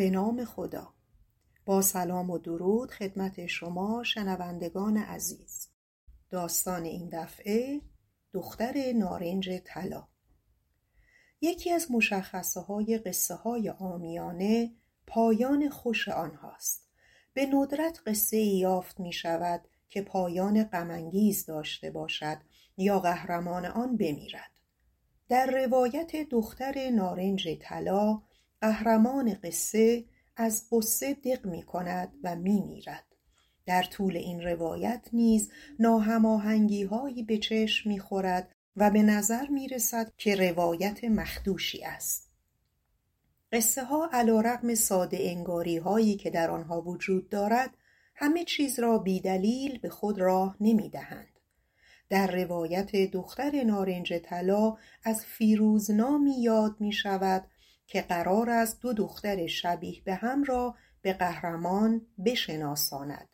به نام خدا. با سلام و درود خدمت شما شنوندگان عزیز. داستان این دفعه دختر نارنج طلا. یکی از مشخصه های قصه های آمیانه پایان خوش آنهاست. به ندرت قصه یافت می شود که پایان غمانگیز داشته باشد یا قهرمان آن بمیرد. در روایت دختر نارنج طلا قهرمان قصه از غصه دق می کند و می میرد. در طول این روایت نیز ناهماهنگی هایی به چشم می خورد و به نظر می رسد که روایت مخدوشی است. قصه ها علا رقم ساده انگاری هایی که در آنها وجود دارد همه چیز را بیدلیل به خود راه نمی دهند. در روایت دختر نارنج طلا از فیروزنامی یاد می شود که قرار است دو دختر شبیه به هم را به قهرمان بشناساند.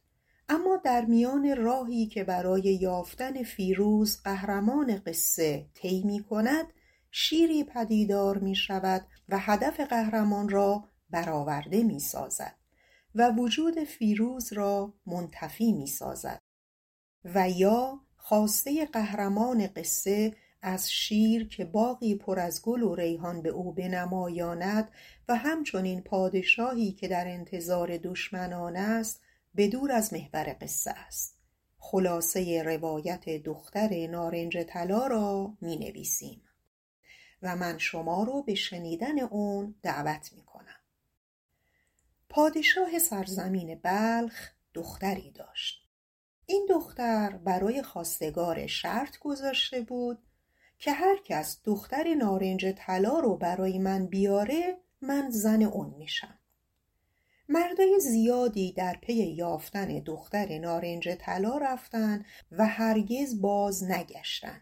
اما در میان راهی که برای یافتن فیروز قهرمان قصه طی می کند شیری پدیدار می شود و هدف قهرمان را برآورده می سازد و وجود فیروز را منتفی می سازد و یا خواسته قهرمان قصه از شیر که باغی پر از گل و ریحان به او بنمایاند و همچنین پادشاهی که در انتظار دشمنان است به دور از محور قصه است. خلاصه روایت دختر نارنج طلا را می نویسیم و من شما رو به شنیدن اون دعوت می کنم پادشاه سرزمین بلخ دختری داشت. این دختر برای خواستگار شرط گذاشته بود که هر کس دختر نارنج طلا رو برای من بیاره من زن اون میشم. مردای زیادی در پی یافتن دختر نارنج طلا رفتن و هرگز باز نگشتن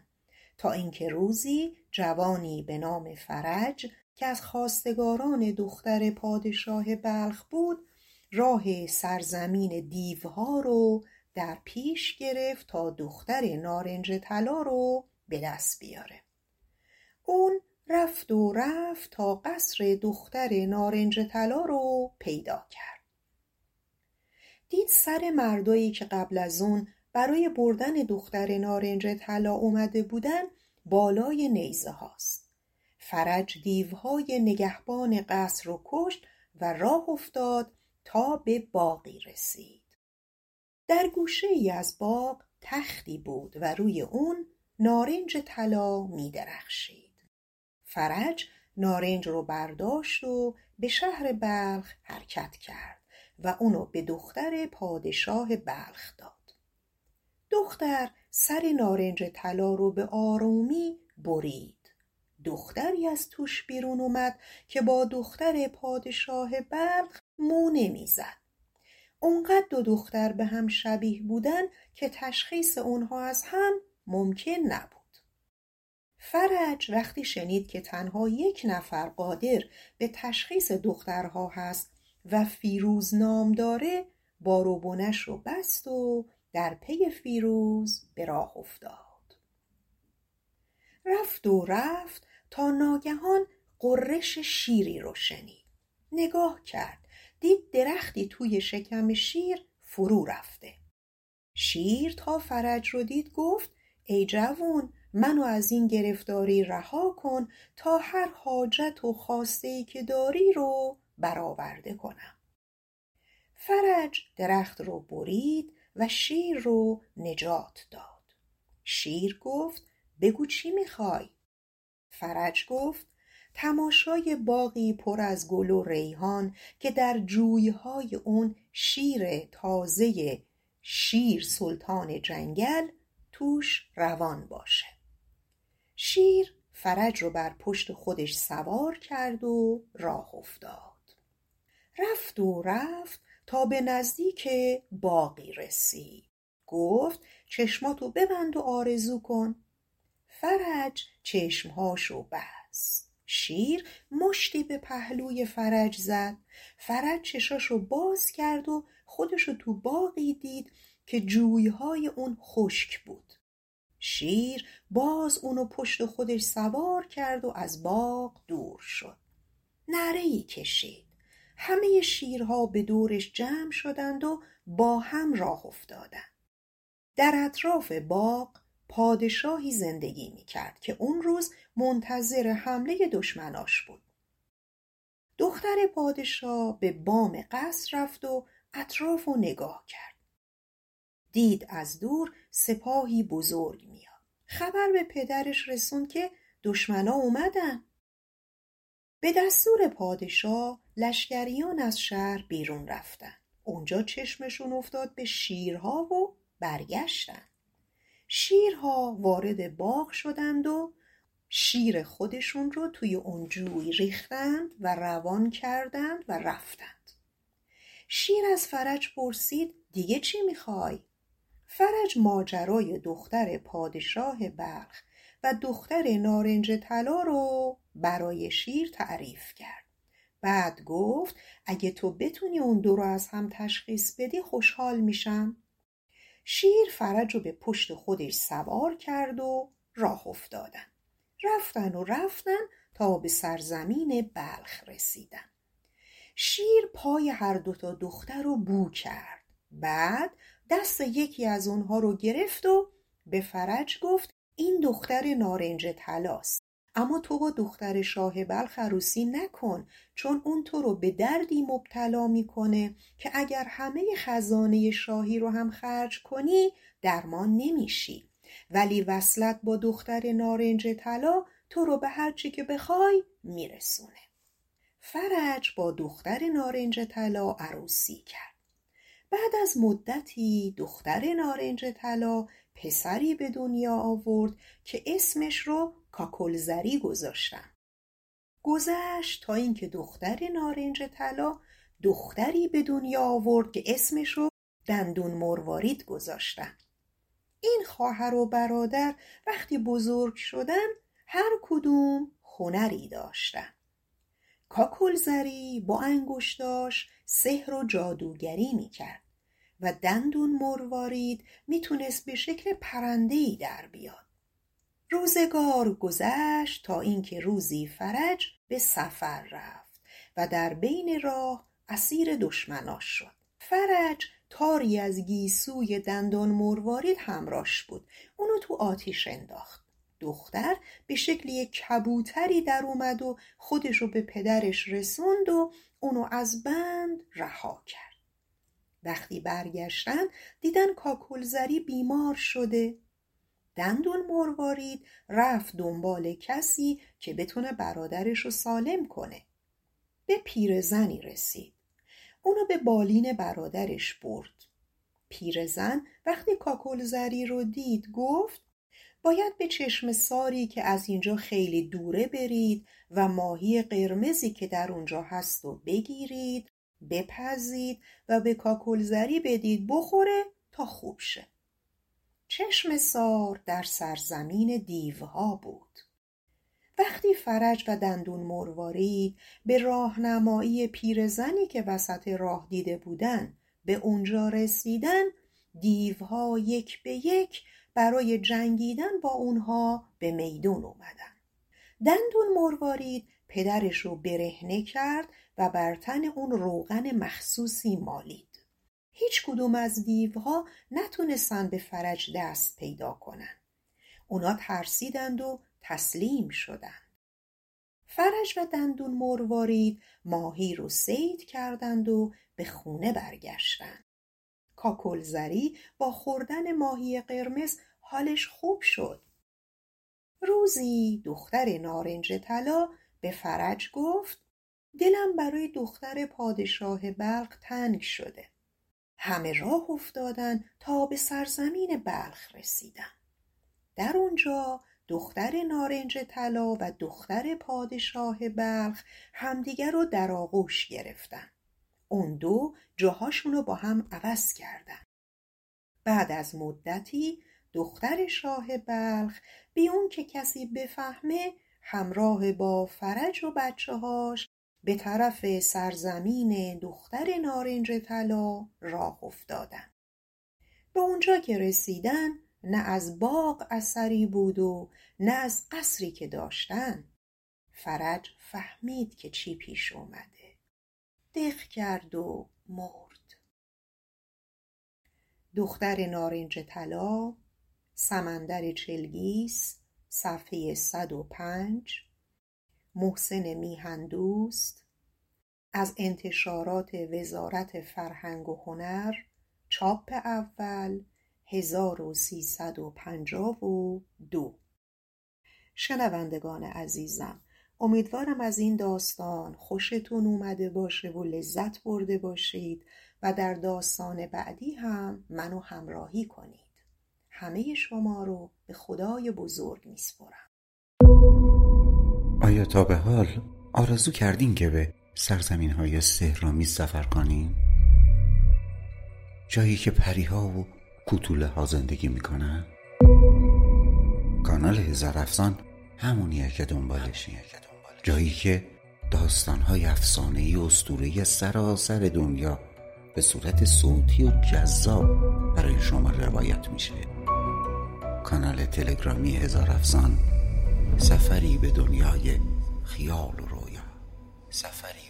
تا اینکه روزی جوانی به نام فرج که از خواستگاران دختر پادشاه بلخ بود راه سرزمین دیوها رو در پیش گرفت تا دختر نارنج طلا رو به دست بیاره. اون رفت و رفت تا قصر دختر نارنج طلا رو پیدا کرد. دید سر مردایی که قبل از اون برای بردن دختر نارنج طلا اومده بودن بالای نیزه هاست. فرج دیوهای نگهبان قصر رو کشت و راه افتاد تا به باقی رسید. در گوشه ای از باغ تختی بود و روی اون نارنج طلا می درخشید. فرج نارنج رو برداشت و به شهر بلخ حرکت کرد و اونو به دختر پادشاه بلخ داد. دختر سر نارنج طلا رو به آرومی برید. دختری از توش بیرون اومد که با دختر پادشاه بلخ مو نمی‌زد. اونقدر دو دختر به هم شبیه بودن که تشخیص اونها از هم ممکن نبود. فرج وقتی شنید که تنها یک نفر قادر به تشخیص دخترها هست و فیروز نام داره باروبونش رو بست و در پی فیروز به راه افتاد. رفت و رفت تا ناگهان قررش شیری رو شنید. نگاه کرد دید درختی توی شکم شیر فرو رفته. شیر تا فرج رو دید گفت ای جوون منو از این گرفتاری رها کن تا هر حاجت و خواسته ای که داری رو برآورده کنم. فرج درخت رو برید و شیر رو نجات داد. شیر گفت بگو چی می‌خوای؟ فرج گفت تماشای باغی پر از گل و ریحان که در جویهای اون شیر تازه شیر سلطان جنگل توش روان باشه. شیر فرج رو بر پشت خودش سوار کرد و راه افتاد. رفت و رفت تا به نزدیک باقی رسید. گفت چشماتو ببند و آرزو کن. فرج چشمهاشو بست. شیر مشتی به پهلوی فرج زد. فرج چشاشو باز کرد و خودشو تو باقی دید که جویهای اون خشک بود شیر باز اونو پشت خودش سوار کرد و از باغ دور شد نره ای کشید همه شیرها به دورش جمع شدند و با هم راه افتادند در اطراف باغ پادشاهی زندگی می کرد که اون روز منتظر حمله دشمناش بود. دختر پادشاه به بام قصر رفت و اطراف و نگاه کرد. دید از دور سپاهی بزرگ میاد. خبر به پدرش رسوند که دشمنا اومدن. به دستور پادشاه لشکریان از شهر بیرون رفتن. اونجا چشمشون افتاد به شیرها و برگشتن. شیرها وارد باغ شدند و شیر خودشون رو توی اون جوی ریختند و روان کردند و رفتند شیر از فرج پرسید دیگه چی می‌خوای؟ فرج ماجرای دختر پادشاه بلخ و دختر نارنج طلا رو برای شیر تعریف کرد. بعد گفت اگه تو بتونی اون دو رو از هم تشخیص بدی خوشحال میشم. شیر فرج رو به پشت خودش سوار کرد و راه افتادن. رفتن و رفتن تا به سرزمین بلخ رسیدن. شیر پای هر دوتا دختر رو بو کرد. بعد دست یکی از اونها رو گرفت و به فرج گفت این دختر نارنج تلاست اما تو با دختر شاه بلخ عروسی نکن چون اون تو رو به دردی مبتلا می‌کنه که اگر همه خزانه شاهی رو هم خرج کنی درمان نمیشی. ولی وصلت با دختر نارنج طلا تو رو به هرچی که بخوای میرسونه. فرج با دختر نارنج طلا عروسی کرد. بعد از مدتی دختر نارنج طلا پسری به دنیا آورد که اسمش رو کاکلزری گذاشتن. گذشت تا اینکه دختر نارنج طلا دختری به دنیا آورد که اسمش رو دندون مروارید گذاشتن. این خواهر و برادر وقتی بزرگ شدن هر کدوم هنری داشتن. کاکلزری با انگشتاش سحر و جادوگری می‌کرد. و دندون مروارید می‌تونست به شکل پرندهی در بیاد. روزگار گذشت تا اینکه روزی فرج به سفر رفت و در بین راه اسیر دشمناش شد. فرج تاری از گیسوی دندان مروارید همراش بود. اونو تو آتیش انداخت. دختر به شکل یک کبوتری در اومد و خودشو به پدرش رسوند و اونو از بند رها کرد. وقتی برگشتن دیدن کاکلزری بیمار شده. دندون مروارید رفت دنبال کسی که بتونه برادرش رو سالم کنه. به پیرزنی رسید. اونو به بالین برادرش برد. پیرزن وقتی کاکلزری رو دید گفت باید به چشم ساری که از اینجا خیلی دوره برید و ماهی قرمزی که در اونجا هست و بگیرید بپزید و به کاکلزری بدید بخوره تا خوب شه. چشم سار در سرزمین دیوها بود. وقتی فرج و دندون مروارید به راهنمایی پیرزنی که وسط راه دیده بودن به اونجا رسیدن دیوها یک به یک برای جنگیدن با اونها به میدون اومدن. دندون مروارید پدرش رو برهنه کرد و بر تن اون روغن مخصوصی مالید. هیچ کدوم از دیوها نتونستن به فرج دست پیدا کنن. اونا ترسیدند و تسلیم شدند. فرج و دندون مروارید ماهی رو سید کردند و به خونه برگشتند. کاکلزری با خوردن ماهی قرمز حالش خوب شد. روزی دختر نارنج طلا به فرج گفت دلم برای دختر پادشاه بلخ تنگ شده. همه راه افتادن تا به سرزمین بلخ رسیدن در اونجا دختر نارنج طلا و دختر پادشاه بلخ همدیگر رو در آغوش گرفتن. اون دو جاهاشون رو با هم عوض کردن. بعد از مدتی دختر شاه بلخ بی اون که کسی بفهمه همراه با فرج و بچه هاش به طرف سرزمین دختر نارنج طلا راه افتادن. به اونجا که رسیدن نه از باغ اثری بود و نه از قصری که داشتن. فرج فهمید که چی پیش اومده. دق کرد و مرد. دختر نارنج طلا سمندر چلگیس صفحه 105 محسن میهندوست از انتشارات وزارت فرهنگ و هنر چاپ اول 1352 شنوندگان عزیزم امیدوارم از این داستان خوشتون اومده باشه و لذت برده باشید و در داستان بعدی هم منو همراهی کنید. همه شما رو به خدای بزرگ میسپرم آیا تا به حال آرزو کردین که به سرزمین های سهرامی سفر کنین؟ جایی که پریها و کوتوله ها زندگی می‌کنن؟ کانال هزار افسان همونیه که دنبالشی جایی که داستان های افسانه ای اسطوره سراسر دنیا به صورت صوتی و جذاب برای شما روایت میشه کانال تلگرامی هزار افسان سفری به دنیای خیال و رویا. سفری